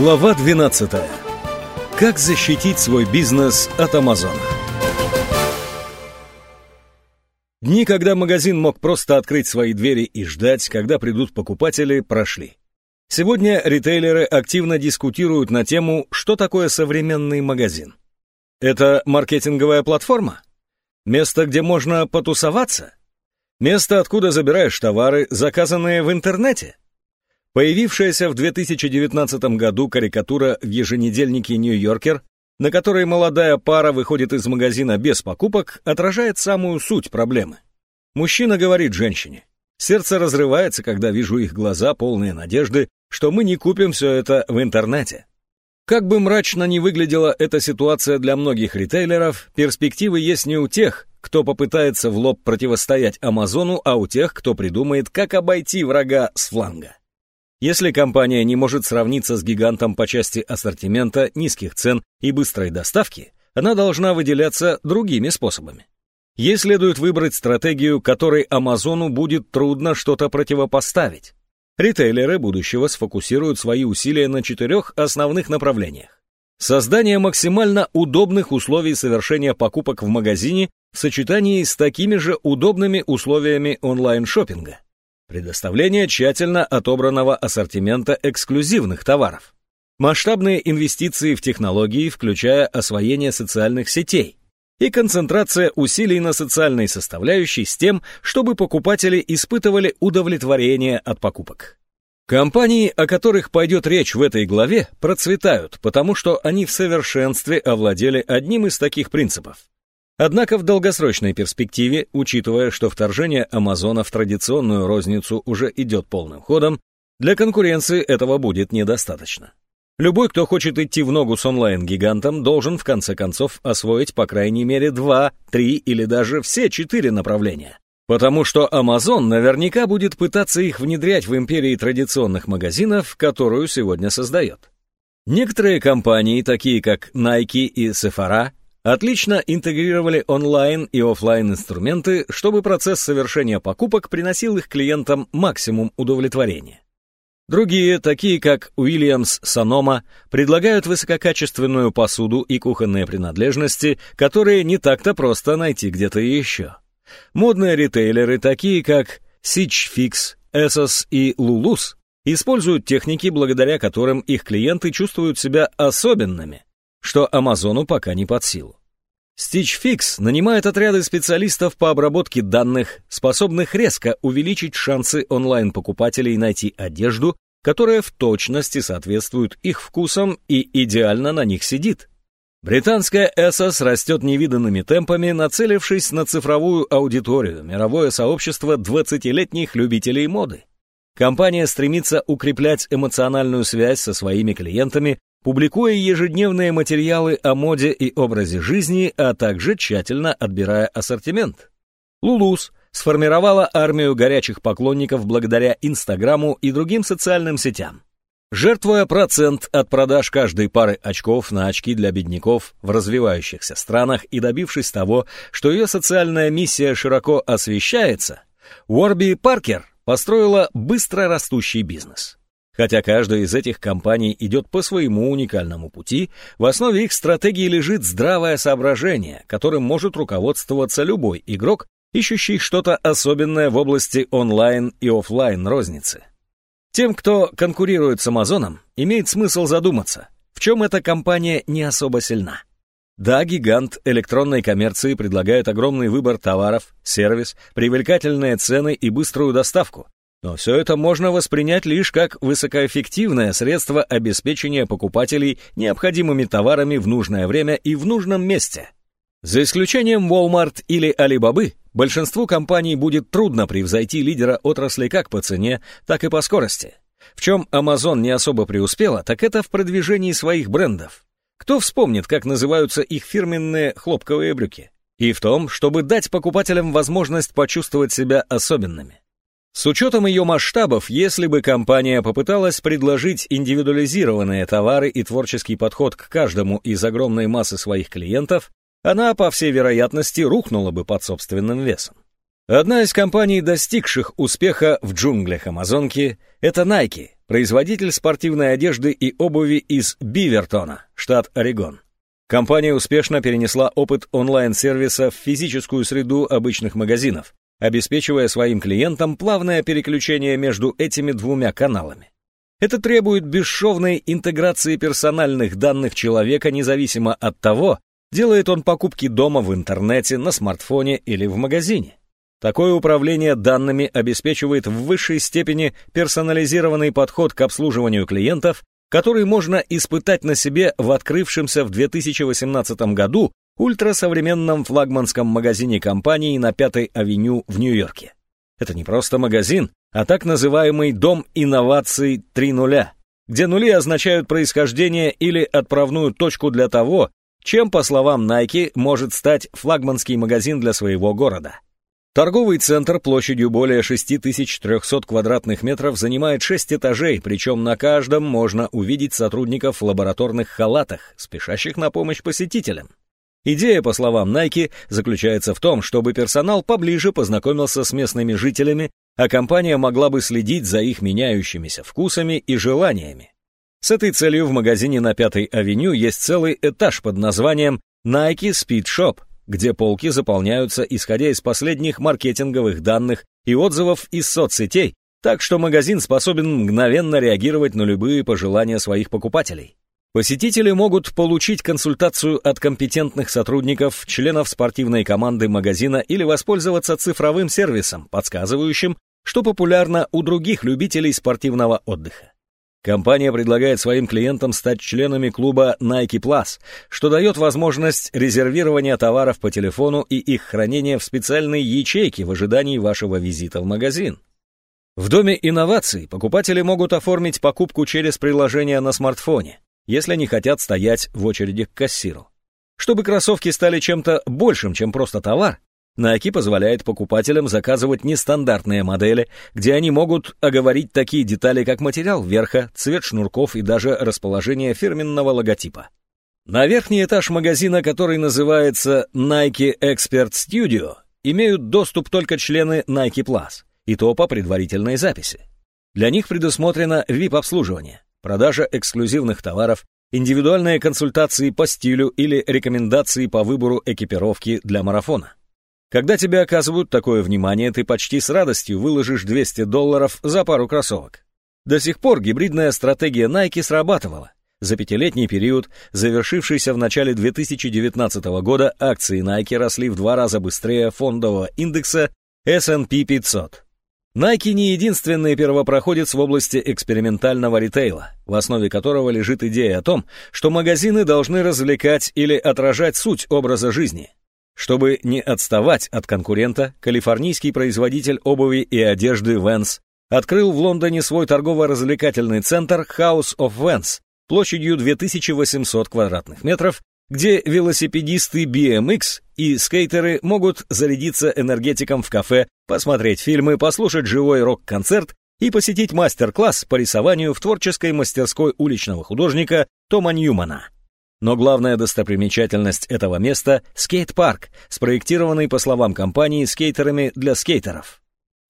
Глава 12. Как защитить свой бизнес от Амазона? Дни, когда магазин мог просто открыть свои двери и ждать, когда придут покупатели, прошли. Сегодня ритейлеры активно дискутируют на тему, что такое современный магазин. Это маркетинговая платформа? Место, где можно потусоваться? Место, откуда забираешь товары, заказанные в интернете? Появившаяся в 2019 году карикатура в еженедельнике «Нью-Йоркер», на которой молодая пара выходит из магазина без покупок, отражает самую суть проблемы. Мужчина говорит женщине, «Сердце разрывается, когда вижу их глаза, полные надежды, что мы не купим все это в интернете». Как бы мрачно ни выглядела эта ситуация для многих ритейлеров, перспективы есть не у тех, кто попытается в лоб противостоять Амазону, а у тех, кто придумает, как обойти врага с фланга. Если компания не может сравниться с гигантом по части ассортимента, низких цен и быстрой доставки, она должна выделяться другими способами. Ей следует выбрать стратегию, которой Амазону будет трудно что-то противопоставить. Ритейлеры будущего сфокусируют свои усилия на четырех основных направлениях. Создание максимально удобных условий совершения покупок в магазине в сочетании с такими же удобными условиями онлайн-шоппинга – Предоставление тщательно отобранного ассортимента эксклюзивных товаров. Масштабные инвестиции в технологии, включая освоение социальных сетей. И концентрация усилий на социальной составляющей с тем, чтобы покупатели испытывали удовлетворение от покупок. Компании, о которых пойдет речь в этой главе, процветают, потому что они в совершенстве овладели одним из таких принципов. Однако в долгосрочной перспективе, учитывая, что вторжение Амазона в традиционную розницу уже идет полным ходом, для конкуренции этого будет недостаточно. Любой, кто хочет идти в ногу с онлайн-гигантом, должен в конце концов освоить по крайней мере два, три или даже все четыре направления. Потому что Amazon наверняка будет пытаться их внедрять в империи традиционных магазинов, которую сегодня создает. Некоторые компании, такие как Nike и Sephora, отлично интегрировали онлайн и офлайн инструменты, чтобы процесс совершения покупок приносил их клиентам максимум удовлетворения. Другие, такие как Уильямс Санома, предлагают высококачественную посуду и кухонные принадлежности, которые не так-то просто найти где-то еще. Модные ритейлеры, такие как Stitch Fix, Essos и Lulus, используют техники, благодаря которым их клиенты чувствуют себя особенными – что Амазону пока не под силу. Stitch Fix нанимает отряды специалистов по обработке данных, способных резко увеличить шансы онлайн-покупателей найти одежду, которая в точности соответствует их вкусам и идеально на них сидит. Британская Essos растет невиданными темпами, нацелившись на цифровую аудиторию, мировое сообщество 20-летних любителей моды. Компания стремится укреплять эмоциональную связь со своими клиентами публикуя ежедневные материалы о моде и образе жизни, а также тщательно отбирая ассортимент. Лулус сформировала армию горячих поклонников благодаря Инстаграму и другим социальным сетям. Жертвуя процент от продаж каждой пары очков на очки для бедняков в развивающихся странах и добившись того, что ее социальная миссия широко освещается, Уорби Паркер построила быстро растущий бизнес. Хотя каждая из этих компаний идет по своему уникальному пути, в основе их стратегии лежит здравое соображение, которым может руководствоваться любой игрок, ищущий что-то особенное в области онлайн и офлайн розницы. Тем, кто конкурирует с Амазоном, имеет смысл задуматься, в чем эта компания не особо сильна. Да, гигант электронной коммерции предлагает огромный выбор товаров, сервис, привлекательные цены и быструю доставку, но все это можно воспринять лишь как высокоэффективное средство обеспечения покупателей необходимыми товарами в нужное время и в нужном месте. За исключением Walmart или Alibaba, большинству компаний будет трудно превзойти лидера отрасли как по цене, так и по скорости. В чем Amazon не особо преуспела, так это в продвижении своих брендов. Кто вспомнит, как называются их фирменные хлопковые брюки? И в том, чтобы дать покупателям возможность почувствовать себя особенными. С учетом ее масштабов, если бы компания попыталась предложить индивидуализированные товары и творческий подход к каждому из огромной массы своих клиентов, она, по всей вероятности, рухнула бы под собственным весом. Одна из компаний, достигших успеха в джунглях Амазонки, это Nike, производитель спортивной одежды и обуви из Бивертона, штат Орегон. Компания успешно перенесла опыт онлайн-сервиса в физическую среду обычных магазинов, обеспечивая своим клиентам плавное переключение между этими двумя каналами. Это требует бесшовной интеграции персональных данных человека независимо от того, делает он покупки дома в интернете, на смартфоне или в магазине. Такое управление данными обеспечивает в высшей степени персонализированный подход к обслуживанию клиентов, который можно испытать на себе в открывшемся в 2018 году ультрасовременном флагманском магазине компании на Пятой авеню в Нью-Йорке. Это не просто магазин, а так называемый «Дом инноваций 3.0», где нули означают происхождение или отправную точку для того, чем, по словам Nike, может стать флагманский магазин для своего города. Торговый центр площадью более 6300 квадратных метров занимает 6 этажей, причем на каждом можно увидеть сотрудников в лабораторных халатах, спешащих на помощь посетителям. Идея, по словам Nike, заключается в том, чтобы персонал поближе познакомился с местными жителями, а компания могла бы следить за их меняющимися вкусами и желаниями. С этой целью в магазине на Пятой авеню есть целый этаж под названием Nike Speed Shop, где полки заполняются исходя из последних маркетинговых данных и отзывов из соцсетей, так что магазин способен мгновенно реагировать на любые пожелания своих покупателей. Посетители могут получить консультацию от компетентных сотрудников, членов спортивной команды магазина или воспользоваться цифровым сервисом, подсказывающим, что популярно у других любителей спортивного отдыха. Компания предлагает своим клиентам стать членами клуба Nike Plus, что дает возможность резервирования товаров по телефону и их хранения в специальной ячейке в ожидании вашего визита в магазин. В Доме инноваций покупатели могут оформить покупку через приложение на смартфоне если не хотят стоять в очереди к кассиру. Чтобы кроссовки стали чем-то большим, чем просто товар, Nike позволяет покупателям заказывать нестандартные модели, где они могут оговорить такие детали, как материал верха, цвет шнурков и даже расположение фирменного логотипа. На верхний этаж магазина, который называется Nike Expert Studio, имеют доступ только члены Nike Plus, и то по предварительной записи. Для них предусмотрено VIP-обслуживание продажа эксклюзивных товаров, индивидуальные консультации по стилю или рекомендации по выбору экипировки для марафона. Когда тебе оказывают такое внимание, ты почти с радостью выложишь 200 долларов за пару кроссовок. До сих пор гибридная стратегия Nike срабатывала. За пятилетний период, завершившийся в начале 2019 года, акции Nike росли в два раза быстрее фондового индекса S&P 500. Nike не единственный первопроходец в области экспериментального ритейла, в основе которого лежит идея о том, что магазины должны развлекать или отражать суть образа жизни. Чтобы не отставать от конкурента, калифорнийский производитель обуви и одежды Vans открыл в Лондоне свой торгово-развлекательный центр House of Vans площадью 2800 квадратных метров где велосипедисты BMX и скейтеры могут зарядиться энергетиком в кафе, посмотреть фильмы, послушать живой рок-концерт и посетить мастер-класс по рисованию в творческой мастерской уличного художника Тома Ньюмана. Но главная достопримечательность этого места — скейт-парк, спроектированный, по словам компании, скейтерами для скейтеров.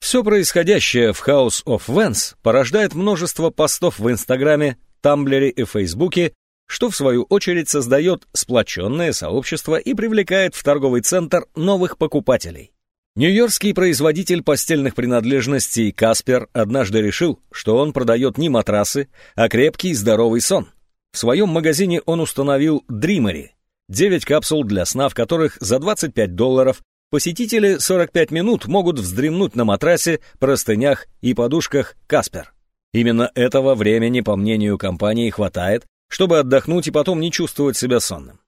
Все происходящее в House of Vans порождает множество постов в Инстаграме, Тамблере и Фейсбуке что в свою очередь создает сплоченное сообщество и привлекает в торговый центр новых покупателей. Нью-Йоркский производитель постельных принадлежностей Каспер однажды решил, что он продает не матрасы, а крепкий здоровый сон. В своем магазине он установил Dreamery, 9 капсул для сна, в которых за 25 долларов посетители 45 минут могут вздремнуть на матрасе, простынях и подушках Каспер. Именно этого времени, по мнению компании, хватает, чтобы отдохнуть и потом не чувствовать себя сонным.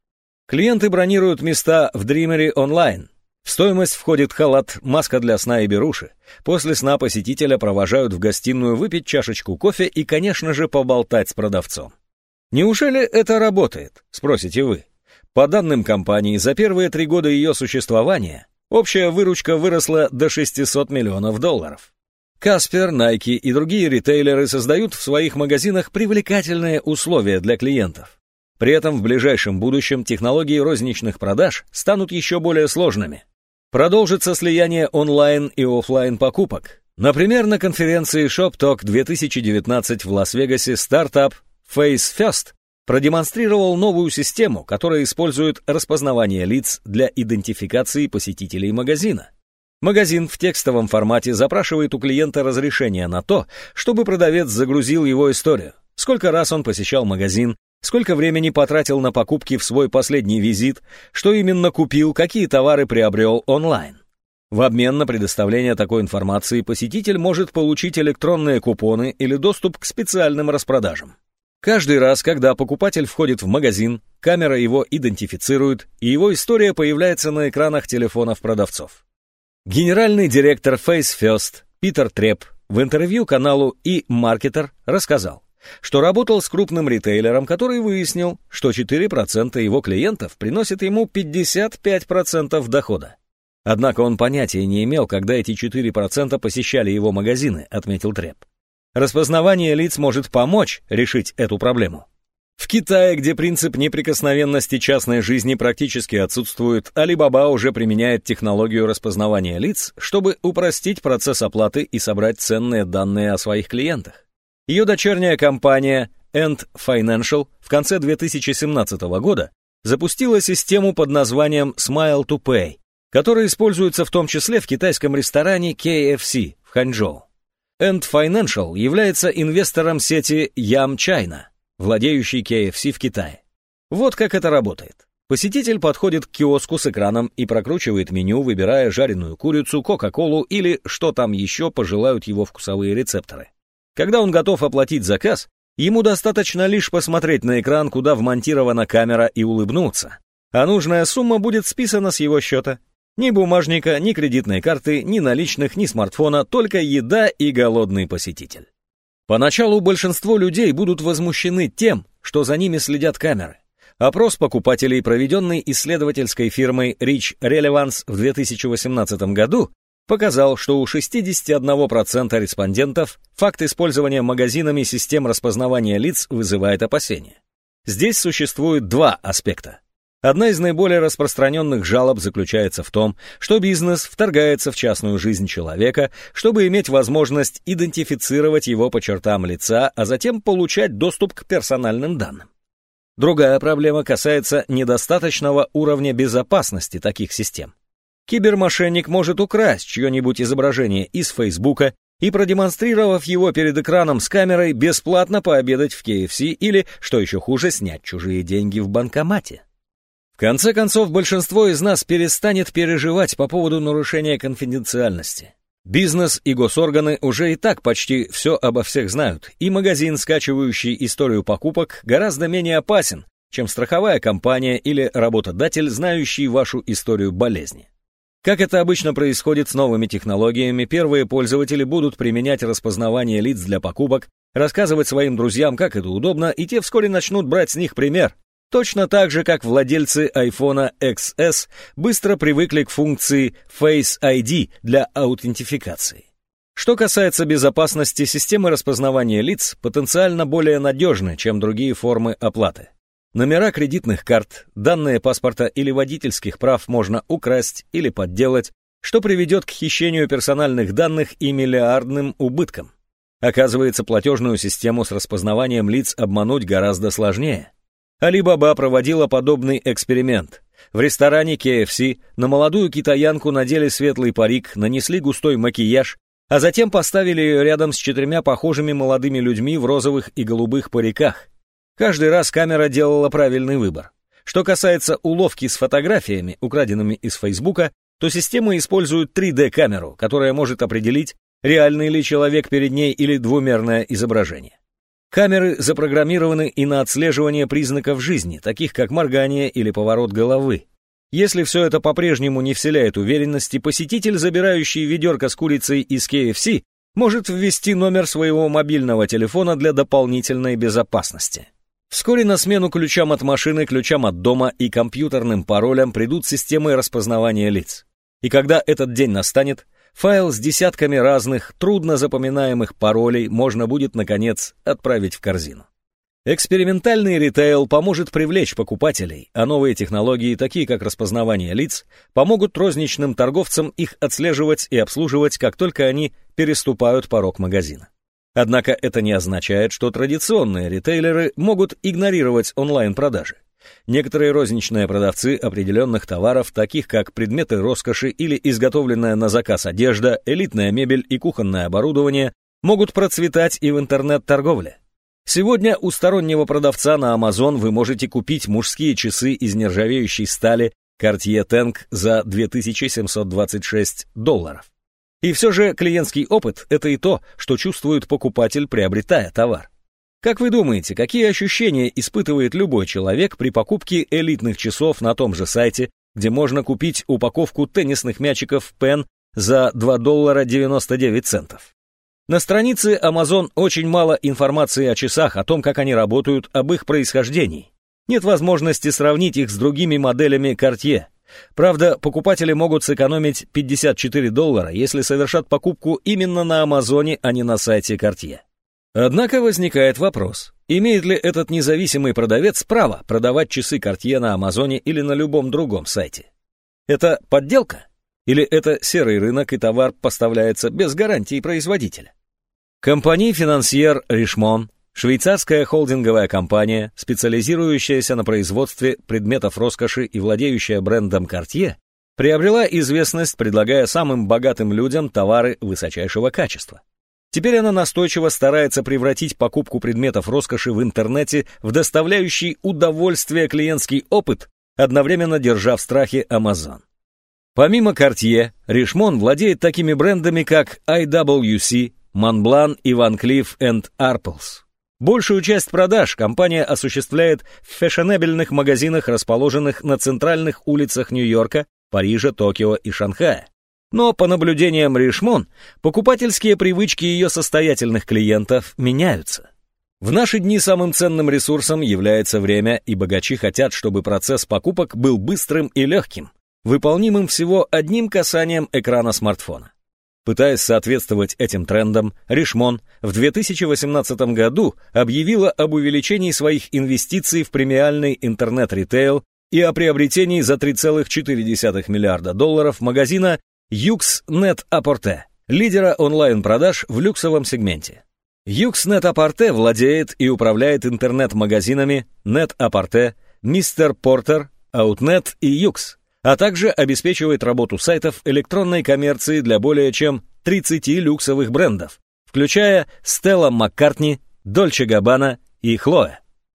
Клиенты бронируют места в Dreamery онлайн. В стоимость входит халат, маска для сна и беруши. После сна посетителя провожают в гостиную выпить чашечку кофе и, конечно же, поболтать с продавцом. Неужели это работает, спросите вы? По данным компании, за первые три года ее существования общая выручка выросла до 600 миллионов долларов. Каспер, Nike и другие ритейлеры создают в своих магазинах привлекательные условия для клиентов. При этом в ближайшем будущем технологии розничных продаж станут еще более сложными. Продолжится слияние онлайн и офлайн покупок. Например, на конференции ShopTalk 2019 в Лас-Вегасе стартап Face First продемонстрировал новую систему, которая использует распознавание лиц для идентификации посетителей магазина. Магазин в текстовом формате запрашивает у клиента разрешение на то, чтобы продавец загрузил его историю. Сколько раз он посещал магазин, сколько времени потратил на покупки в свой последний визит, что именно купил, какие товары приобрел онлайн. В обмен на предоставление такой информации посетитель может получить электронные купоны или доступ к специальным распродажам. Каждый раз, когда покупатель входит в магазин, камера его идентифицирует, и его история появляется на экранах телефонов продавцов. Генеральный директор Face First Питер Треп в интервью каналу e-Marketer рассказал, что работал с крупным ритейлером, который выяснил, что 4% его клиентов приносят ему 55% дохода. Однако он понятия не имел, когда эти 4% посещали его магазины, отметил Треп. Распознавание лиц может помочь решить эту проблему. В Китае, где принцип неприкосновенности частной жизни практически отсутствует, Alibaba уже применяет технологию распознавания лиц, чтобы упростить процесс оплаты и собрать ценные данные о своих клиентах. Ее дочерняя компания End Financial в конце 2017 года запустила систему под названием Smile to Pay, который используется в том числе в китайском ресторане KFC в Ханчжоу. End Financial является инвестором сети Yum China, владеющей KFC в Китае. Вот как это работает. Посетитель подходит к киоску с экраном и прокручивает меню, выбирая жареную курицу, кока-колу или что там еще пожелают его вкусовые рецепторы. Когда он готов оплатить заказ, ему достаточно лишь посмотреть на экран, куда вмонтирована камера и улыбнуться, а нужная сумма будет списана с его счета. Ни бумажника, ни кредитной карты, ни наличных, ни смартфона, только еда и голодный посетитель. Поначалу большинство людей будут возмущены тем, что за ними следят камеры. Опрос покупателей, проведенный исследовательской фирмой Rich Relevance в 2018 году, показал, что у 61% респондентов факт использования магазинами систем распознавания лиц вызывает опасения. Здесь существует два аспекта. Одна из наиболее распространенных жалоб заключается в том, что бизнес вторгается в частную жизнь человека, чтобы иметь возможность идентифицировать его по чертам лица, а затем получать доступ к персональным данным. Другая проблема касается недостаточного уровня безопасности таких систем. Кибермошенник может украсть чье-нибудь изображение из Фейсбука и, продемонстрировав его перед экраном с камерой, бесплатно пообедать в KFC или, что еще хуже, снять чужие деньги в банкомате конце концов, большинство из нас перестанет переживать по поводу нарушения конфиденциальности. Бизнес и госорганы уже и так почти все обо всех знают, и магазин, скачивающий историю покупок, гораздо менее опасен, чем страховая компания или работодатель, знающий вашу историю болезни. Как это обычно происходит с новыми технологиями, первые пользователи будут применять распознавание лиц для покупок, рассказывать своим друзьям, как это удобно, и те вскоре начнут брать с них пример, Точно так же, как владельцы iPhone XS быстро привыкли к функции Face ID для аутентификации. Что касается безопасности, системы распознавания лиц потенциально более надежны, чем другие формы оплаты. Номера кредитных карт, данные паспорта или водительских прав можно украсть или подделать, что приведет к хищению персональных данных и миллиардным убыткам. Оказывается, платежную систему с распознаванием лиц обмануть гораздо сложнее. Алибаба проводила подобный эксперимент. В ресторане KFC на молодую китаянку надели светлый парик, нанесли густой макияж, а затем поставили ее рядом с четырьмя похожими молодыми людьми в розовых и голубых париках. Каждый раз камера делала правильный выбор. Что касается уловки с фотографиями, украденными из Фейсбука, то система использует 3D-камеру, которая может определить, реальный ли человек перед ней или двумерное изображение. Камеры запрограммированы и на отслеживание признаков жизни, таких как моргание или поворот головы. Если все это по-прежнему не вселяет уверенности, посетитель, забирающий ведерко с курицей из KFC, может ввести номер своего мобильного телефона для дополнительной безопасности. Вскоре на смену ключам от машины, ключам от дома и компьютерным паролям придут системы распознавания лиц. И когда этот день настанет, Файл с десятками разных, трудно запоминаемых паролей можно будет, наконец, отправить в корзину. Экспериментальный ритейл поможет привлечь покупателей, а новые технологии, такие как распознавание лиц, помогут розничным торговцам их отслеживать и обслуживать, как только они переступают порог магазина. Однако это не означает, что традиционные ритейлеры могут игнорировать онлайн-продажи. Некоторые розничные продавцы определенных товаров, таких как предметы роскоши или изготовленная на заказ одежда, элитная мебель и кухонное оборудование, могут процветать и в интернет-торговле. Сегодня у стороннего продавца на Amazon вы можете купить мужские часы из нержавеющей стали Cartier Tank за 2726 долларов. И все же клиентский опыт – это и то, что чувствует покупатель, приобретая товар. Как вы думаете, какие ощущения испытывает любой человек при покупке элитных часов на том же сайте, где можно купить упаковку теннисных мячиков Pen за 2 доллара 99 центов? На странице Amazon очень мало информации о часах, о том, как они работают, об их происхождении. Нет возможности сравнить их с другими моделями Cartier. Правда, покупатели могут сэкономить 54 доллара, если совершат покупку именно на Амазоне, а не на сайте Cartier. Однако возникает вопрос, имеет ли этот независимый продавец право продавать часы Cartier на Амазоне или на любом другом сайте? Это подделка? Или это серый рынок и товар поставляется без гарантии производителя? Компания «Финансьер Ришмон» Швейцарская холдинговая компания, специализирующаяся на производстве предметов роскоши и владеющая брендом Cartier, приобрела известность, предлагая самым богатым людям товары высочайшего качества. Теперь она настойчиво старается превратить покупку предметов роскоши в интернете в доставляющий удовольствие клиентский опыт, одновременно держа в страхе Amazon. Помимо Cartier, Richemont владеет такими брендами, как IWC, Montblanc и Van Cleef Arpels. Большую часть продаж компания осуществляет в фешенебельных магазинах, расположенных на центральных улицах Нью-Йорка, Парижа, Токио и Шанхая. Но по наблюдениям Ришмон, покупательские привычки ее состоятельных клиентов меняются. В наши дни самым ценным ресурсом является время, и богачи хотят, чтобы процесс покупок был быстрым и легким, выполнимым всего одним касанием экрана смартфона. Пытаясь соответствовать этим трендам, Ришмон в 2018 году объявила об увеличении своих инвестиций в премиальный интернет-ритейл и о приобретении за 3,4 миллиарда долларов магазина Yux Net Apporte, лидера онлайн-продаж в люксовом сегменте. Yux Net Apporte владеет и управляет интернет-магазинами Net Apporte, Mr. Porter, Outnet и Yux – а также обеспечивает работу сайтов электронной коммерции для более чем 30 люксовых брендов, включая Stella McCartney, Dolce Gabbana и Chloe.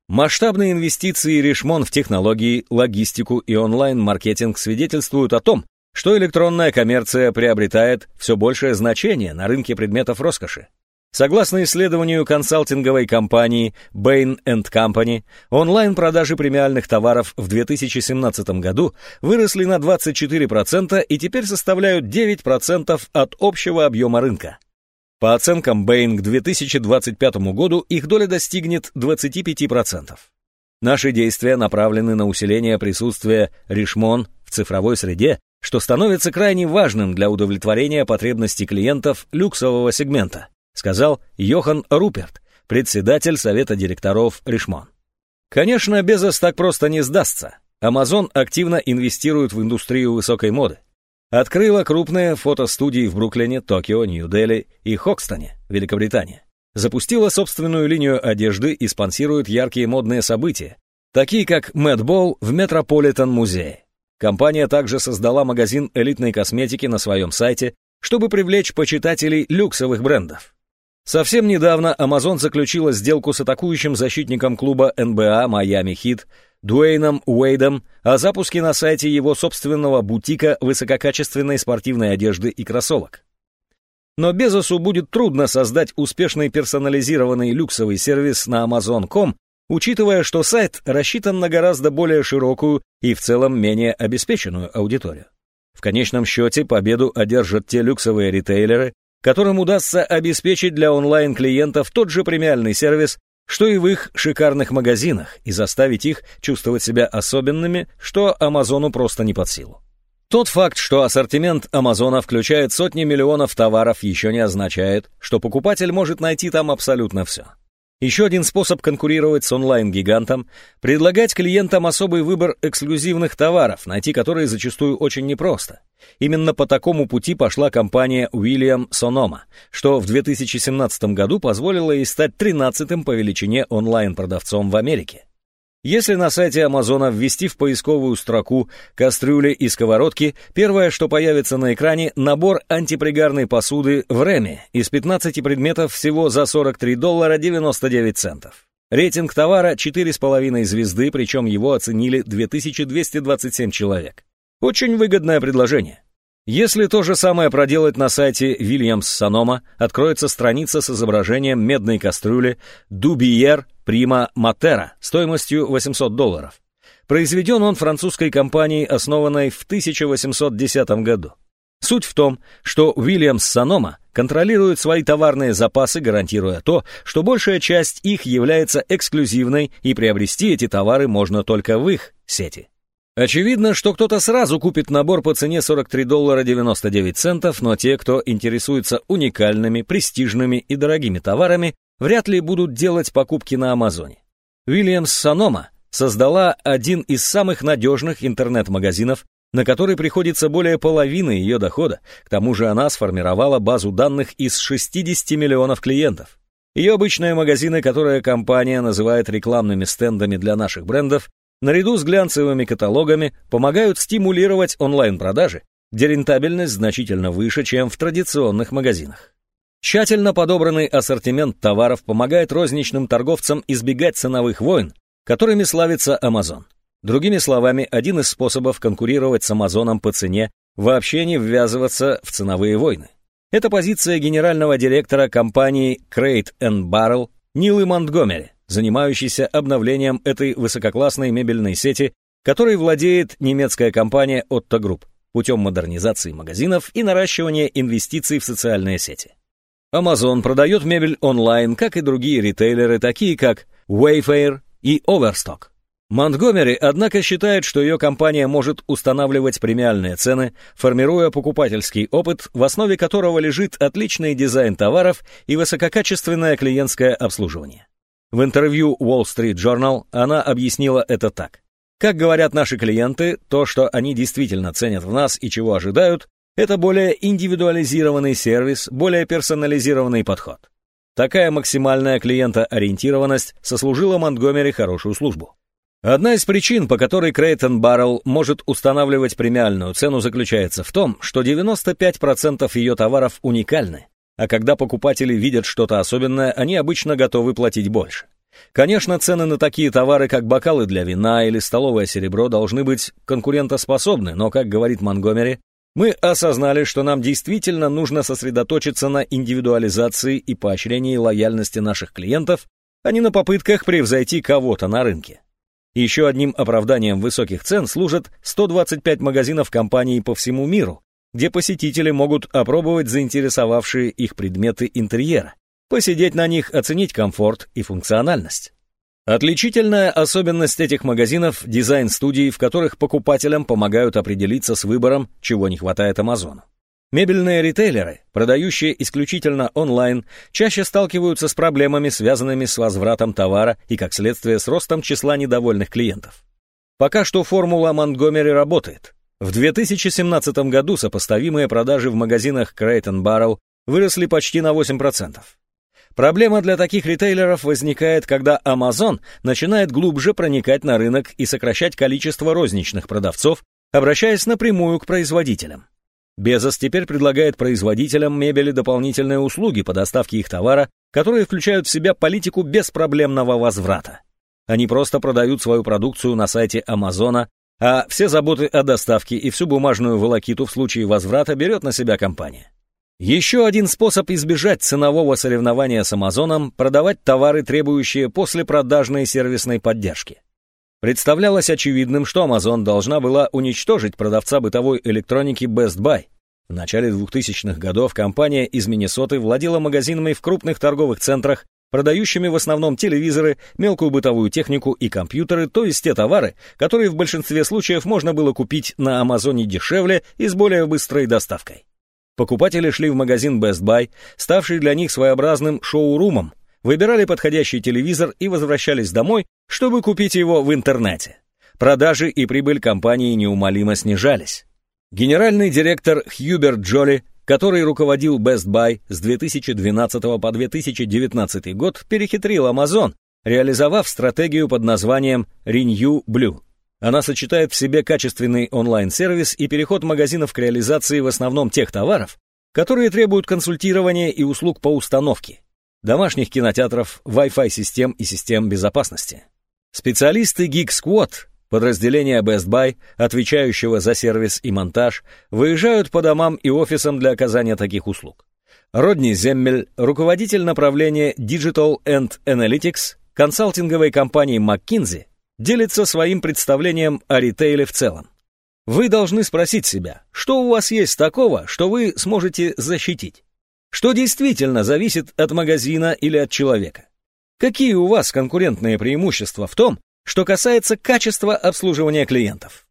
Масштабные инвестиции Ришмон в технологии, логистику и онлайн-маркетинг свидетельствуют о том, что электронная коммерция приобретает все большее значение на рынке предметов роскоши. Согласно исследованию консалтинговой компании Bain Company, онлайн-продажи премиальных товаров в 2017 году выросли на 24% и теперь составляют 9% от общего объема рынка. По оценкам Bain к 2025 году их доля достигнет 25%. Наши действия направлены на усиление присутствия Ришмон в цифровой среде, что становится крайне важным для удовлетворения потребностей клиентов люксового сегмента сказал Йохан Руперт, председатель совета директоров Ришмон. Конечно, Безос так просто не сдастся. Amazon активно инвестирует в индустрию высокой моды. Открыла крупные фотостудии в Бруклине, Токио, Нью-Дели и Хокстоне, Великобритания. Запустила собственную линию одежды и спонсирует яркие модные события, такие как Мэтбол в Метрополитен-музее. Компания также создала магазин элитной косметики на своем сайте, чтобы привлечь почитателей люксовых брендов. Совсем недавно Amazon заключила сделку с атакующим защитником клуба НБА Майами Хит Дуэйном Уэйдом о запуске на сайте его собственного бутика высококачественной спортивной одежды и кроссовок. Но Безосу будет трудно создать успешный персонализированный люксовый сервис на Amazon.com, учитывая, что сайт рассчитан на гораздо более широкую и в целом менее обеспеченную аудиторию. В конечном счете победу одержат те люксовые ритейлеры, которым удастся обеспечить для онлайн-клиентов тот же премиальный сервис, что и в их шикарных магазинах, и заставить их чувствовать себя особенными, что Амазону просто не под силу. Тот факт, что ассортимент Амазона включает сотни миллионов товаров, еще не означает, что покупатель может найти там абсолютно все. Еще один способ конкурировать с онлайн-гигантом – предлагать клиентам особый выбор эксклюзивных товаров, найти которые зачастую очень непросто. Именно по такому пути пошла компания William Sonoma, что в 2017 году позволило ей стать 13-м по величине онлайн-продавцом в Америке. Если на сайте Амазона ввести в поисковую строку «кастрюли и сковородки», первое, что появится на экране, набор антипригарной посуды в Реме из 15 предметов всего за 43 доллара 99 центов. Рейтинг товара 4,5 звезды, причем его оценили 2227 человек. Очень выгодное предложение. Если то же самое проделать на сайте Williams Sonoma, откроется страница с изображением медной кастрюли Dubier Prima Matera стоимостью 800 долларов. Произведен он французской компанией, основанной в 1810 году. Суть в том, что Williams Sonoma контролирует свои товарные запасы, гарантируя то, что большая часть их является эксклюзивной, и приобрести эти товары можно только в их сети. Очевидно, что кто-то сразу купит набор по цене 43 доллара 99 центов, но те, кто интересуется уникальными, престижными и дорогими товарами, вряд ли будут делать покупки на Амазоне. Williams Sonoma создала один из самых надежных интернет-магазинов, на который приходится более половины ее дохода. К тому же она сформировала базу данных из 60 миллионов клиентов. Ее обычные магазины, которые компания называет рекламными стендами для наших брендов, наряду с глянцевыми каталогами помогают стимулировать онлайн-продажи, где рентабельность значительно выше, чем в традиционных магазинах. Тщательно подобранный ассортимент товаров помогает розничным торговцам избегать ценовых войн, которыми славится Amazon. Другими словами, один из способов конкурировать с Амазоном по цене – вообще не ввязываться в ценовые войны. Это позиция генерального директора компании Crate Barrel Нилы Монтгомери занимающийся обновлением этой высококлассной мебельной сети, которой владеет немецкая компания Otto Group путем модернизации магазинов и наращивания инвестиций в социальные сети. Amazon продает мебель онлайн, как и другие ритейлеры, такие как Wayfair и Overstock. Монтгомери, однако, считает, что ее компания может устанавливать премиальные цены, формируя покупательский опыт, в основе которого лежит отличный дизайн товаров и высококачественное клиентское обслуживание. В интервью Wall Street Journal она объяснила это так. Как говорят наши клиенты, то, что они действительно ценят в нас и чего ожидают, это более индивидуализированный сервис, более персонализированный подход. Такая максимальная клиентоориентированность сослужила Монтгомери хорошую службу. Одна из причин, по которой Крейтон Баррелл может устанавливать премиальную цену, заключается в том, что 95% ее товаров уникальны, а когда покупатели видят что-то особенное, они обычно готовы платить больше. Конечно, цены на такие товары, как бокалы для вина или столовое серебро, должны быть конкурентоспособны, но, как говорит Монгомери, мы осознали, что нам действительно нужно сосредоточиться на индивидуализации и поощрении лояльности наших клиентов, а не на попытках превзойти кого-то на рынке. Еще одним оправданием высоких цен служат 125 магазинов компаний по всему миру, где посетители могут опробовать заинтересовавшие их предметы интерьера, посидеть на них, оценить комфорт и функциональность. Отличительная особенность этих магазинов – дизайн-студии, в которых покупателям помогают определиться с выбором, чего не хватает Амазону. Мебельные ритейлеры, продающие исключительно онлайн, чаще сталкиваются с проблемами, связанными с возвратом товара и, как следствие, с ростом числа недовольных клиентов. Пока что формула Монтгомери работает. В 2017 году сопоставимые продажи в магазинах Crate Barrel выросли почти на 8%. Проблема для таких ритейлеров возникает, когда Amazon начинает глубже проникать на рынок и сокращать количество розничных продавцов, обращаясь напрямую к производителям. Безос теперь предлагает производителям мебели дополнительные услуги по доставке их товара, которые включают в себя политику беспроблемного возврата. Они просто продают свою продукцию на сайте Амазона а все заботы о доставке и всю бумажную волокиту в случае возврата берет на себя компания. Еще один способ избежать ценового соревнования с Амазоном – продавать товары, требующие послепродажной сервисной поддержки. Представлялось очевидным, что Amazon должна была уничтожить продавца бытовой электроники Best Buy. В начале 2000-х годов компания из Миннесоты владела магазинами в крупных торговых центрах продающими в основном телевизоры, мелкую бытовую технику и компьютеры, то есть те товары, которые в большинстве случаев можно было купить на Амазоне дешевле и с более быстрой доставкой. Покупатели шли в магазин Best Buy, ставший для них своеобразным шоу-румом, выбирали подходящий телевизор и возвращались домой, чтобы купить его в интернете. Продажи и прибыль компании неумолимо снижались. Генеральный директор Хьюберт Джоли, который руководил Best Buy с 2012 по 2019 год, перехитрил Amazon, реализовав стратегию под названием Renew Blue. Она сочетает в себе качественный онлайн-сервис и переход магазинов к реализации в основном тех товаров, которые требуют консультирования и услуг по установке, домашних кинотеатров, Wi-Fi систем и систем безопасности. Специалисты Geek Squad, подразделения Best Buy, отвечающего за сервис и монтаж, выезжают по домам и офисам для оказания таких услуг. Родни Земмель, руководитель направления Digital and Analytics консалтинговой компании McKinsey, делится своим представлением о ритейле в целом. Вы должны спросить себя, что у вас есть такого, что вы сможете защитить? Что действительно зависит от магазина или от человека? Какие у вас конкурентные преимущества в том, что касается качества обслуживания клиентов?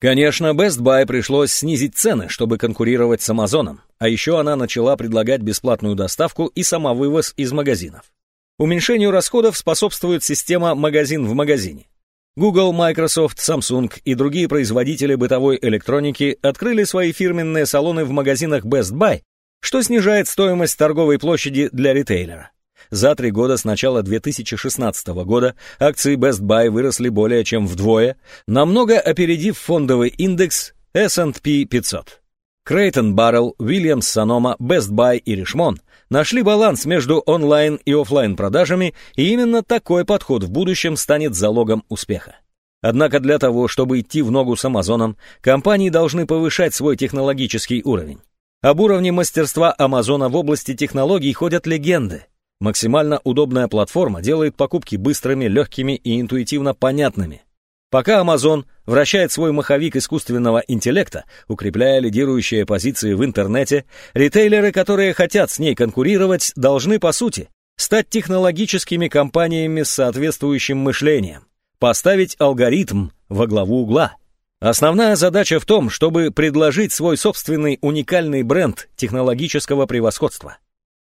Конечно, Best Buy пришлось снизить цены, чтобы конкурировать с Amazon, а еще она начала предлагать бесплатную доставку и самовывоз из магазинов. Уменьшению расходов способствует система «магазин в магазине». Google, Microsoft, Samsung и другие производители бытовой электроники открыли свои фирменные салоны в магазинах Best Buy, что снижает стоимость торговой площади для ритейлера. За три года с начала 2016 года акции Best Buy выросли более чем вдвое, намного опередив фондовый индекс S&P 500. Крейтон Баррелл, Williams Sonoma, Best Buy и Richmond нашли баланс между онлайн и офлайн продажами, и именно такой подход в будущем станет залогом успеха. Однако для того, чтобы идти в ногу с Амазоном, компании должны повышать свой технологический уровень. Об уровне мастерства Амазона в области технологий ходят легенды. Максимально удобная платформа делает покупки быстрыми, легкими и интуитивно понятными. Пока Amazon вращает свой маховик искусственного интеллекта, укрепляя лидирующие позиции в интернете, ритейлеры, которые хотят с ней конкурировать, должны, по сути, стать технологическими компаниями с соответствующим мышлением, поставить алгоритм во главу угла. Основная задача в том, чтобы предложить свой собственный уникальный бренд технологического превосходства.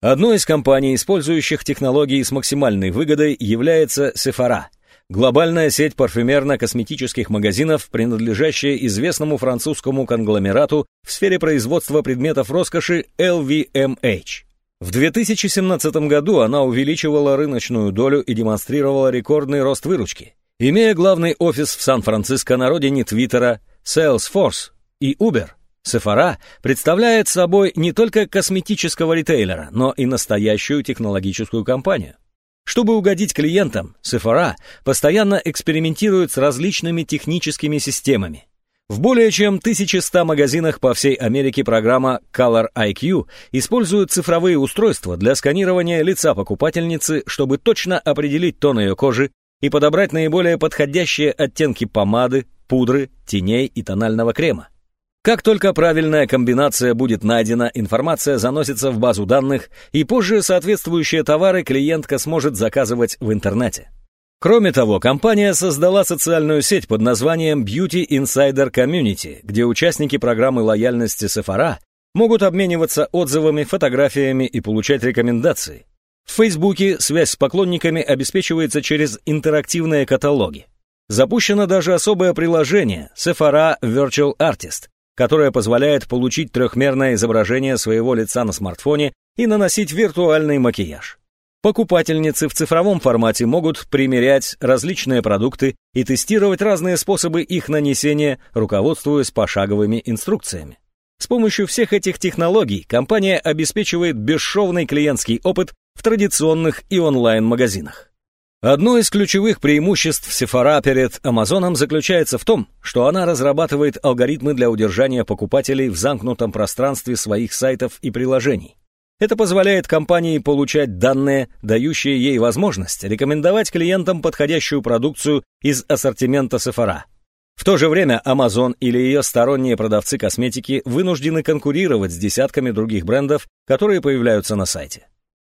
Одной из компаний, использующих технологии с максимальной выгодой, является Sephora – глобальная сеть парфюмерно-косметических магазинов, принадлежащая известному французскому конгломерату в сфере производства предметов роскоши LVMH. В 2017 году она увеличивала рыночную долю и демонстрировала рекордный рост выручки. Имея главный офис в Сан-Франциско на родине Твиттера, Salesforce и Uber, Sephora представляет собой не только косметического ритейлера, но и настоящую технологическую компанию. Чтобы угодить клиентам, Sephora постоянно экспериментирует с различными техническими системами. В более чем 1100 магазинах по всей Америке программа Color IQ использует цифровые устройства для сканирования лица покупательницы, чтобы точно определить тон ее кожи и подобрать наиболее подходящие оттенки помады, пудры, теней и тонального крема. Как только правильная комбинация будет найдена, информация заносится в базу данных, и позже соответствующие товары клиентка сможет заказывать в интернете. Кроме того, компания создала социальную сеть под названием Beauty Insider Community, где участники программы лояльности Sephora могут обмениваться отзывами, фотографиями и получать рекомендации. В Фейсбуке связь с поклонниками обеспечивается через интерактивные каталоги. Запущено даже особое приложение Sephora Virtual Artist, которая позволяет получить трехмерное изображение своего лица на смартфоне и наносить виртуальный макияж. Покупательницы в цифровом формате могут примерять различные продукты и тестировать разные способы их нанесения, руководствуясь пошаговыми инструкциями. С помощью всех этих технологий компания обеспечивает бесшовный клиентский опыт в традиционных и онлайн-магазинах. Одно из ключевых преимуществ Sephora перед Амазоном заключается в том, что она разрабатывает алгоритмы для удержания покупателей в замкнутом пространстве своих сайтов и приложений. Это позволяет компании получать данные, дающие ей возможность рекомендовать клиентам подходящую продукцию из ассортимента Sephora. В то же время Amazon или ее сторонние продавцы косметики вынуждены конкурировать с десятками других брендов, которые появляются на сайте.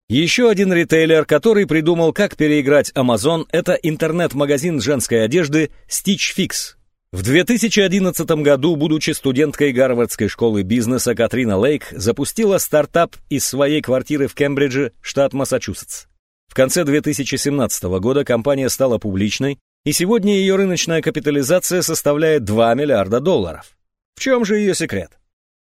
Еще один ритейлер, который придумал, как переиграть Amazon, это интернет-магазин женской одежды Stitch Fix. В 2011 году, будучи студенткой Гарвардской школы бизнеса, Катрина Лейк запустила стартап из своей квартиры в Кембридже, штат Массачусетс. В конце 2017 года компания стала публичной, и сегодня ее рыночная капитализация составляет 2 миллиарда долларов. В чем же ее секрет?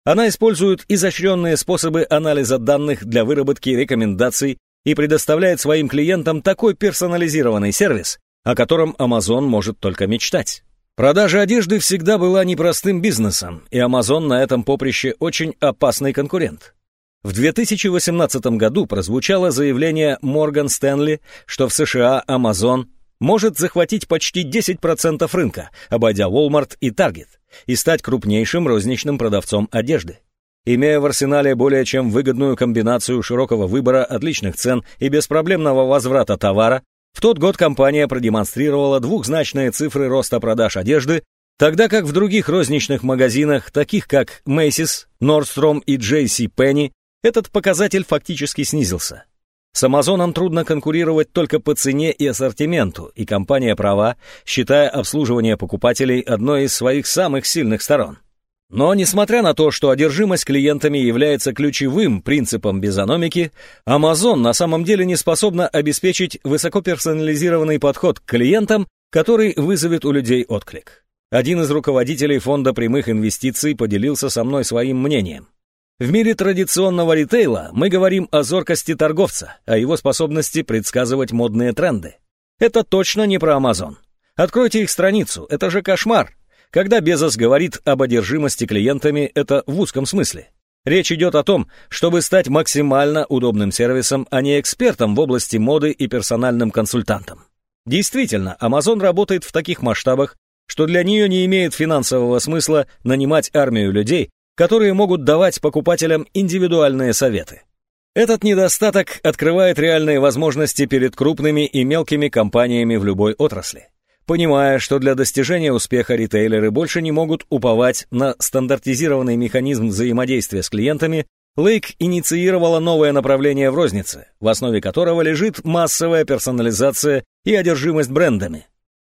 Она использует изощренные способы анализа данных для выработки рекомендаций и предоставляет своим клиентам такой персонализированный сервис, о котором Amazon может только мечтать. Продажа одежды всегда была непростым бизнесом, и Amazon на этом поприще очень опасный конкурент. В 2018 году прозвучало заявление Морган Стэнли, что в США Amazon может захватить почти 10% рынка, обойдя Walmart и Target, и стать крупнейшим розничным продавцом одежды. Имея в арсенале более чем выгодную комбинацию широкого выбора, отличных цен и беспроблемного возврата товара, в тот год компания продемонстрировала двухзначные цифры роста продаж одежды, тогда как в других розничных магазинах, таких как Macy's, Nordstrom и J.C. Penney, этот показатель фактически снизился. С Амазоном трудно конкурировать только по цене и ассортименту, и компания права, считая обслуживание покупателей одной из своих самых сильных сторон. Но несмотря на то, что одержимость клиентами является ключевым принципом безономики, Amazon на самом деле не способна обеспечить высокоперсонализированный подход к клиентам, который вызовет у людей отклик. Один из руководителей фонда прямых инвестиций поделился со мной своим мнением. В мире традиционного ритейла мы говорим о зоркости торговца, о его способности предсказывать модные тренды. Это точно не про Amazon. Откройте их страницу, это же кошмар. Когда Безос говорит об одержимости клиентами, это в узком смысле. Речь идет о том, чтобы стать максимально удобным сервисом, а не экспертом в области моды и персональным консультантом. Действительно, Amazon работает в таких масштабах, что для нее не имеет финансового смысла нанимать армию людей, которые могут давать покупателям индивидуальные советы. Этот недостаток открывает реальные возможности перед крупными и мелкими компаниями в любой отрасли. Понимая, что для достижения успеха ритейлеры больше не могут уповать на стандартизированный механизм взаимодействия с клиентами, Лейк инициировала новое направление в рознице, в основе которого лежит массовая персонализация и одержимость брендами.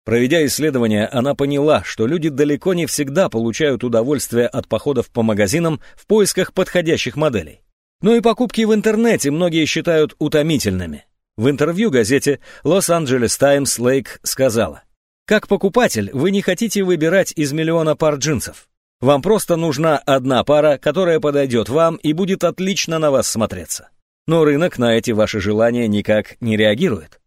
Проведя исследование, она поняла, что люди далеко не всегда получают удовольствие от походов по магазинам в поисках подходящих моделей. Но и покупки в интернете многие считают утомительными. В интервью газете Los Angeles Times Лейк сказала, «Как покупатель вы не хотите выбирать из миллиона пар джинсов. Вам просто нужна одна пара, которая подойдет вам и будет отлично на вас смотреться. Но рынок на эти ваши желания никак не реагирует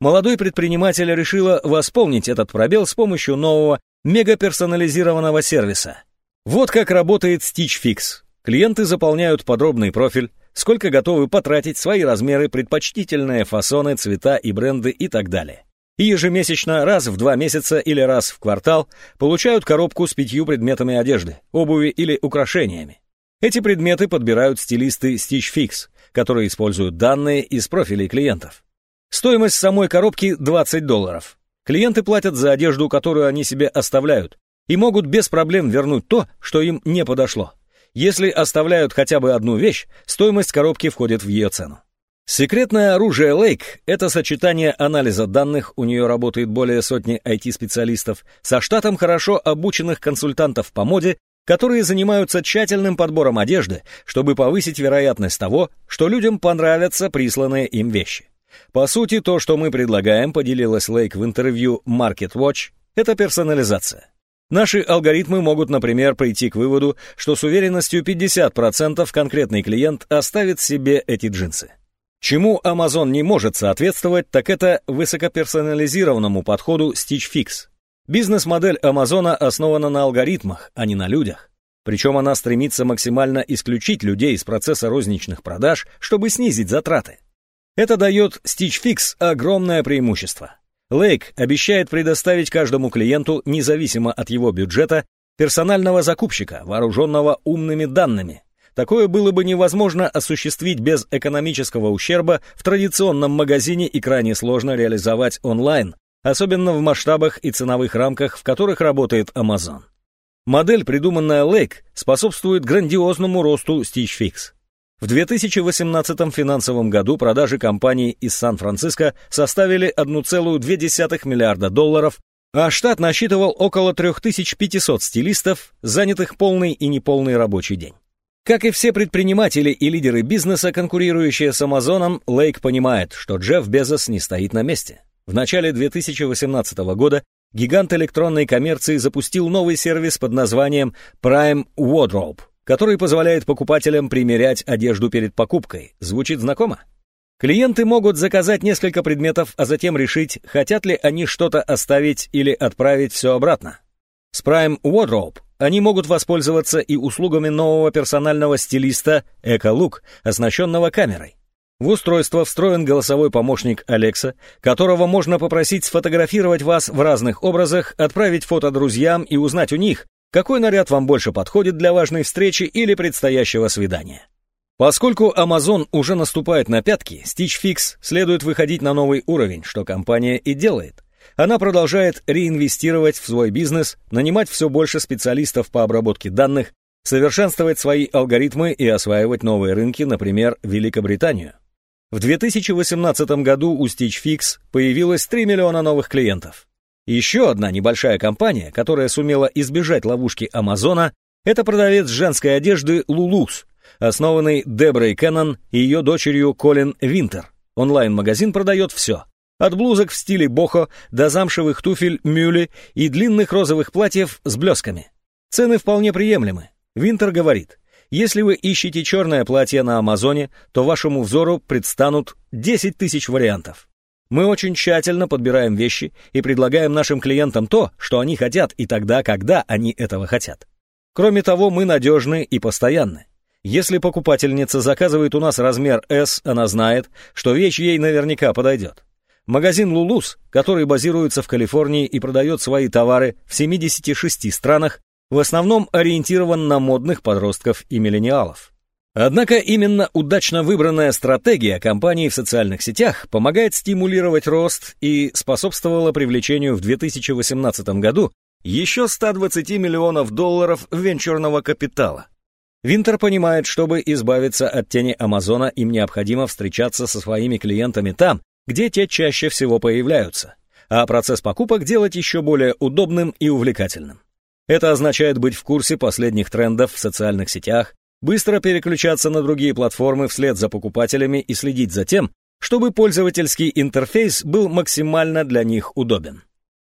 молодой предприниматель решила восполнить этот пробел с помощью нового мегаперсонализированного сервиса. Вот как работает Stitch Fix. Клиенты заполняют подробный профиль, сколько готовы потратить, свои размеры, предпочтительные фасоны, цвета и бренды и так далее. И ежемесячно, раз в два месяца или раз в квартал, получают коробку с пятью предметами одежды, обуви или украшениями. Эти предметы подбирают стилисты Stitch Fix, которые используют данные из профилей клиентов. Стоимость самой коробки 20 долларов. Клиенты платят за одежду, которую они себе оставляют, и могут без проблем вернуть то, что им не подошло. Если оставляют хотя бы одну вещь, стоимость коробки входит в ее цену. Секретное оружие Lake — это сочетание анализа данных, у нее работает более сотни IT-специалистов, со штатом хорошо обученных консультантов по моде, которые занимаются тщательным подбором одежды, чтобы повысить вероятность того, что людям понравятся присланные им вещи. По сути, то, что мы предлагаем, поделилась Лейк в интервью Market Watch, это персонализация. Наши алгоритмы могут, например, прийти к выводу, что с уверенностью 50% конкретный клиент оставит себе эти джинсы. Чему Amazon не может соответствовать, так это высокоперсонализированному подходу Stitch Fix. Бизнес-модель Амазона основана на алгоритмах, а не на людях. Причем она стремится максимально исключить людей из процесса розничных продаж, чтобы снизить затраты. Это дает Stitch Fix огромное преимущество. Lake обещает предоставить каждому клиенту, независимо от его бюджета, персонального закупщика, вооруженного умными данными. Такое было бы невозможно осуществить без экономического ущерба в традиционном магазине и крайне сложно реализовать онлайн, особенно в масштабах и ценовых рамках, в которых работает Amazon. Модель, придуманная Lake, способствует грандиозному росту Stitch Fix. В 2018 финансовом году продажи компании из Сан-Франциско составили 1,2 миллиарда долларов, а штат насчитывал около 3500 стилистов, занятых полный и неполный рабочий день. Как и все предприниматели и лидеры бизнеса, конкурирующие с Амазоном, Лейк понимает, что Джефф Безос не стоит на месте. В начале 2018 года гигант электронной коммерции запустил новый сервис под названием Prime Wardrobe, который позволяет покупателям примерять одежду перед покупкой. Звучит знакомо? Клиенты могут заказать несколько предметов, а затем решить, хотят ли они что-то оставить или отправить все обратно. С Prime Wardrobe они могут воспользоваться и услугами нового персонального стилиста EcoLook, оснащенного камерой. В устройство встроен голосовой помощник Alexa, которого можно попросить сфотографировать вас в разных образах, отправить фото друзьям и узнать у них, какой наряд вам больше подходит для важной встречи или предстоящего свидания. Поскольку Amazon уже наступает на пятки, Stitch Fix следует выходить на новый уровень, что компания и делает. Она продолжает реинвестировать в свой бизнес, нанимать все больше специалистов по обработке данных, совершенствовать свои алгоритмы и осваивать новые рынки, например, Великобританию. В 2018 году у Stitch Fix появилось 3 миллиона новых клиентов. Еще одна небольшая компания, которая сумела избежать ловушки Амазона, это продавец женской одежды Lulus, основанный Деброй Кеннон и ее дочерью Колин Винтер. Онлайн-магазин продает все. От блузок в стиле бохо до замшевых туфель мюли и длинных розовых платьев с блесками. Цены вполне приемлемы. Винтер говорит, если вы ищете черное платье на Амазоне, то вашему взору предстанут 10 тысяч вариантов. Мы очень тщательно подбираем вещи и предлагаем нашим клиентам то, что они хотят, и тогда, когда они этого хотят. Кроме того, мы надежны и постоянны. Если покупательница заказывает у нас размер S, она знает, что вещь ей наверняка подойдет. Магазин «Лулус», который базируется в Калифорнии и продает свои товары в 76 странах, в основном ориентирован на модных подростков и миллениалов. Однако именно удачно выбранная стратегия компании в социальных сетях помогает стимулировать рост и способствовала привлечению в 2018 году еще 120 миллионов долларов венчурного капитала. Винтер понимает, чтобы избавиться от тени Амазона, им необходимо встречаться со своими клиентами там, где те чаще всего появляются, а процесс покупок делать еще более удобным и увлекательным. Это означает быть в курсе последних трендов в социальных сетях, быстро переключаться на другие платформы вслед за покупателями и следить за тем, чтобы пользовательский интерфейс был максимально для них удобен.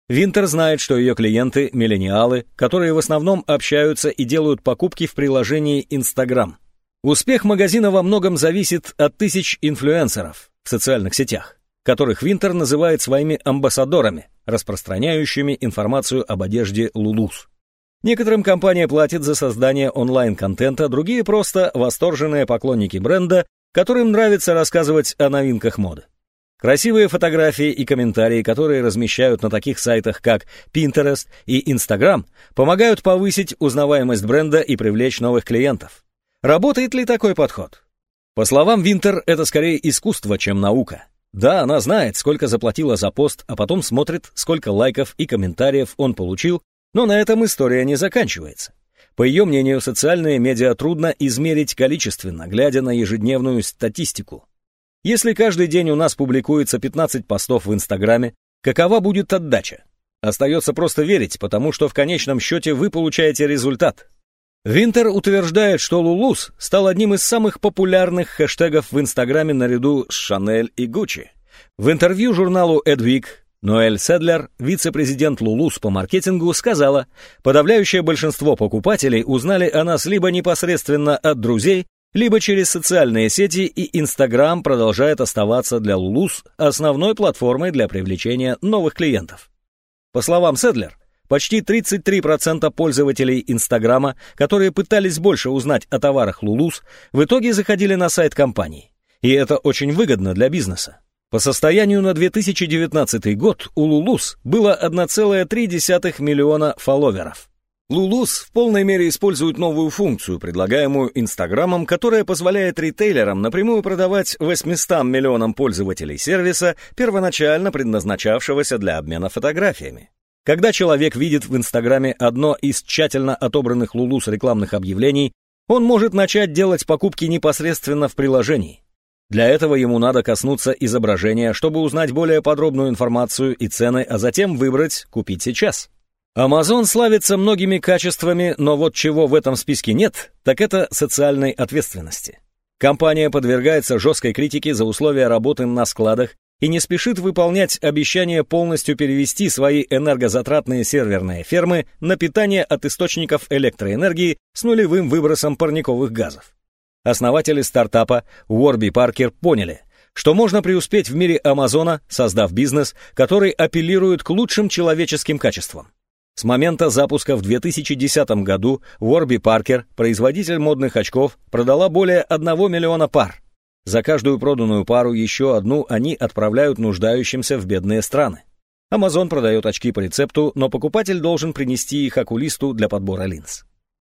Винтер знает, что ее клиенты – миллениалы, которые в основном общаются и делают покупки в приложении Instagram. Успех магазина во многом зависит от тысяч инфлюенсеров в социальных сетях, которых Винтер называет своими амбассадорами, распространяющими информацию об одежде Лулус. Некоторым компания платит за создание онлайн-контента, другие просто восторженные поклонники бренда, которым нравится рассказывать о новинках моды. Красивые фотографии и комментарии, которые размещают на таких сайтах, как Pinterest и Instagram, помогают повысить узнаваемость бренда и привлечь новых клиентов. Работает ли такой подход? По словам Винтер, это скорее искусство, чем наука. Да, она знает, сколько заплатила за пост, а потом смотрит, сколько лайков и комментариев он получил, но на этом история не заканчивается. По ее мнению, социальные медиа трудно измерить количественно, глядя на ежедневную статистику. Если каждый день у нас публикуется 15 постов в Инстаграме, какова будет отдача? Остается просто верить, потому что в конечном счете вы получаете результат. Винтер утверждает, что Лулус стал одним из самых популярных хэштегов в Инстаграме наряду с Шанель и Гуччи. В интервью журналу Эдвик Ноэль Седлер, вице-президент Лулус по маркетингу, сказала, подавляющее большинство покупателей узнали о нас либо непосредственно от друзей, либо через социальные сети, и Instagram продолжает оставаться для Lulus основной платформой для привлечения новых клиентов. По словам Седлер, почти 33% пользователей Инстаграма, которые пытались больше узнать о товарах Lulus, в итоге заходили на сайт компании. И это очень выгодно для бизнеса. По состоянию на 2019 год у Lulus было 1,3 миллиона фолловеров. Лулус в полной мере использует новую функцию, предлагаемую Инстаграмом, которая позволяет ритейлерам напрямую продавать 800 миллионам пользователей сервиса, первоначально предназначавшегося для обмена фотографиями. Когда человек видит в Инстаграме одно из тщательно отобранных Лулус рекламных объявлений, он может начать делать покупки непосредственно в приложении. Для этого ему надо коснуться изображения, чтобы узнать более подробную информацию и цены, а затем выбрать «Купить сейчас». Amazon славится многими качествами, но вот чего в этом списке нет, так это социальной ответственности. Компания подвергается жесткой критике за условия работы на складах и не спешит выполнять обещание полностью перевести свои энергозатратные серверные фермы на питание от источников электроэнергии с нулевым выбросом парниковых газов. Основатели стартапа Уорби Паркер поняли, что можно преуспеть в мире Амазона, создав бизнес, который апеллирует к лучшим человеческим качествам. С момента запуска в 2010 году Уорби Паркер, производитель модных очков, продала более 1 миллиона пар. За каждую проданную пару еще одну они отправляют нуждающимся в бедные страны. Amazon продает очки по рецепту, но покупатель должен принести их окулисту для подбора линз.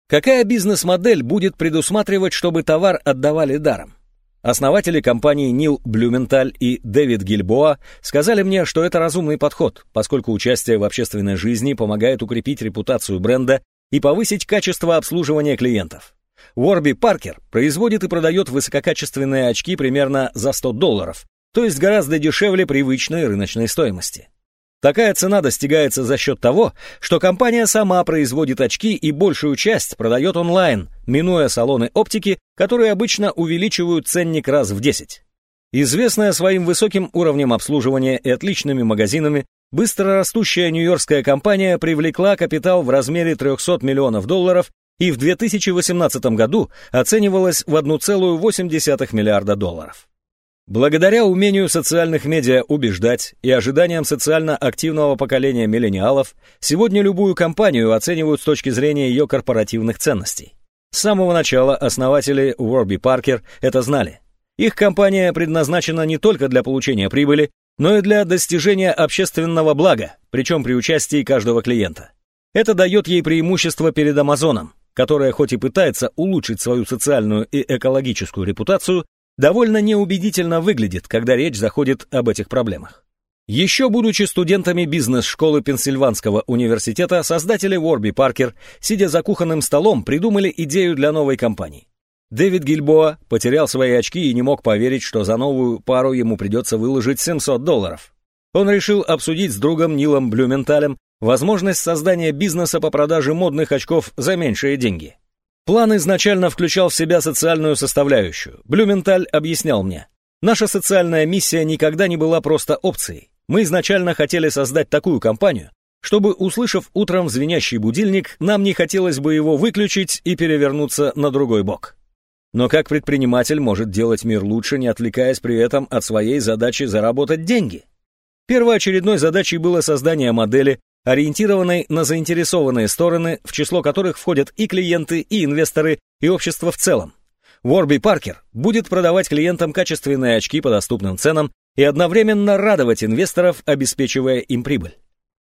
Какая бизнес-модель будет предусматривать, чтобы товар отдавали даром? Основатели компании Нил Блюменталь и Дэвид Гильбоа сказали мне, что это разумный подход, поскольку участие в общественной жизни помогает укрепить репутацию бренда и повысить качество обслуживания клиентов. Уорби Паркер производит и продает высококачественные очки примерно за 100 долларов, то есть гораздо дешевле привычной рыночной стоимости. Такая цена достигается за счет того, что компания сама производит очки и большую часть продает онлайн, минуя салоны оптики, которые обычно увеличивают ценник раз в 10. Известная своим высоким уровнем обслуживания и отличными магазинами, быстро растущая нью-йоркская компания привлекла капитал в размере 300 миллионов долларов и в 2018 году оценивалась в 1,8 миллиарда долларов. Благодаря умению социальных медиа убеждать и ожиданиям социально активного поколения миллениалов, сегодня любую компанию оценивают с точки зрения ее корпоративных ценностей. С самого начала основатели Warby Parker это знали. Их компания предназначена не только для получения прибыли, но и для достижения общественного блага, причем при участии каждого клиента. Это дает ей преимущество перед Амазоном, которая хоть и пытается улучшить свою социальную и экологическую репутацию, довольно неубедительно выглядит, когда речь заходит об этих проблемах. Еще будучи студентами бизнес-школы Пенсильванского университета, создатели Warby Parker, сидя за кухонным столом, придумали идею для новой компании. Дэвид Гильбоа потерял свои очки и не мог поверить, что за новую пару ему придется выложить 700 долларов. Он решил обсудить с другом Нилом Блюменталем возможность создания бизнеса по продаже модных очков за меньшие деньги. План изначально включал в себя социальную составляющую. Блюменталь объяснял мне. Наша социальная миссия никогда не была просто опцией. Мы изначально хотели создать такую компанию, чтобы, услышав утром звенящий будильник, нам не хотелось бы его выключить и перевернуться на другой бок. Но как предприниматель может делать мир лучше, не отвлекаясь при этом от своей задачи заработать деньги? Первоочередной задачей было создание модели, ориентированной на заинтересованные стороны, в число которых входят и клиенты, и инвесторы, и общество в целом. Warby Parker будет продавать клиентам качественные очки по доступным ценам и одновременно радовать инвесторов, обеспечивая им прибыль.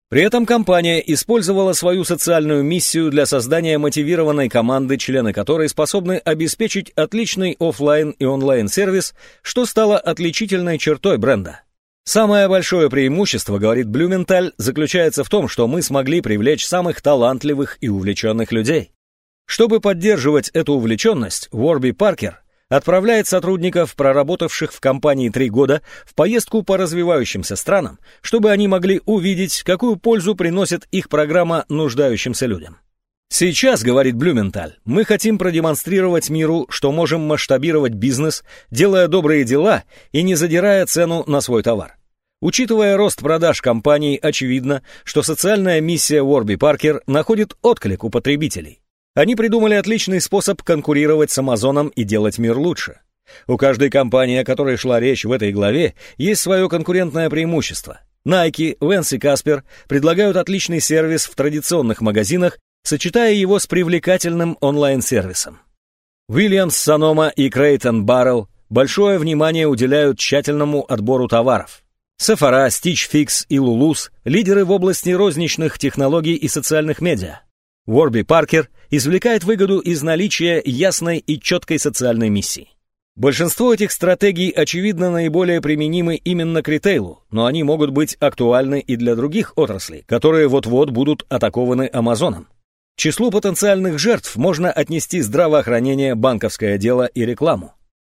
При этом компания использовала свою социальную миссию для создания мотивированной команды, члены которой способны обеспечить отличный офлайн и онлайн сервис, что стало отличительной чертой бренда. Самое большое преимущество, говорит Блюменталь, заключается в том, что мы смогли привлечь самых талантливых и увлеченных людей. Чтобы поддерживать эту увлеченность, Уорби Паркер отправляет сотрудников, проработавших в компании три года, в поездку по развивающимся странам, чтобы они могли увидеть, какую пользу приносит их программа нуждающимся людям. Сейчас, говорит Блюменталь, мы хотим продемонстрировать миру, что можем масштабировать бизнес, делая добрые дела и не задирая цену на свой товар. Учитывая рост продаж компаний, очевидно, что социальная миссия Warby Parker находит отклик у потребителей. Они придумали отличный способ конкурировать с Амазоном и делать мир лучше. У каждой компании, о которой шла речь в этой главе, есть свое конкурентное преимущество. Nike, Vans и Casper предлагают отличный сервис в традиционных магазинах сочетая его с привлекательным онлайн-сервисом. Williams, Sonoma и Creighton Barrel большое внимание уделяют тщательному отбору товаров. Sephora, Stitch Fix и Lulus – лидеры в области розничных технологий и социальных медиа. Warby Parker извлекает выгоду из наличия ясной и четкой социальной миссии. Большинство этих стратегий, очевидно, наиболее применимы именно к ритейлу, но они могут быть актуальны и для других отраслей, которые вот-вот будут атакованы Амазоном числу потенциальных жертв можно отнести здравоохранение, банковское дело и рекламу.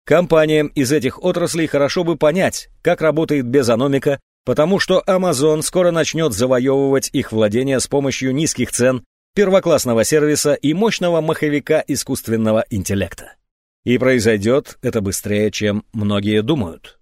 Компаниям из этих отраслей хорошо бы понять, как работает безономика, Потому что Amazon скоро начнет завоевывать их владения с помощью низких цен, первоклассного сервиса и мощного маховика искусственного интеллекта. И произойдет это быстрее, чем многие думают.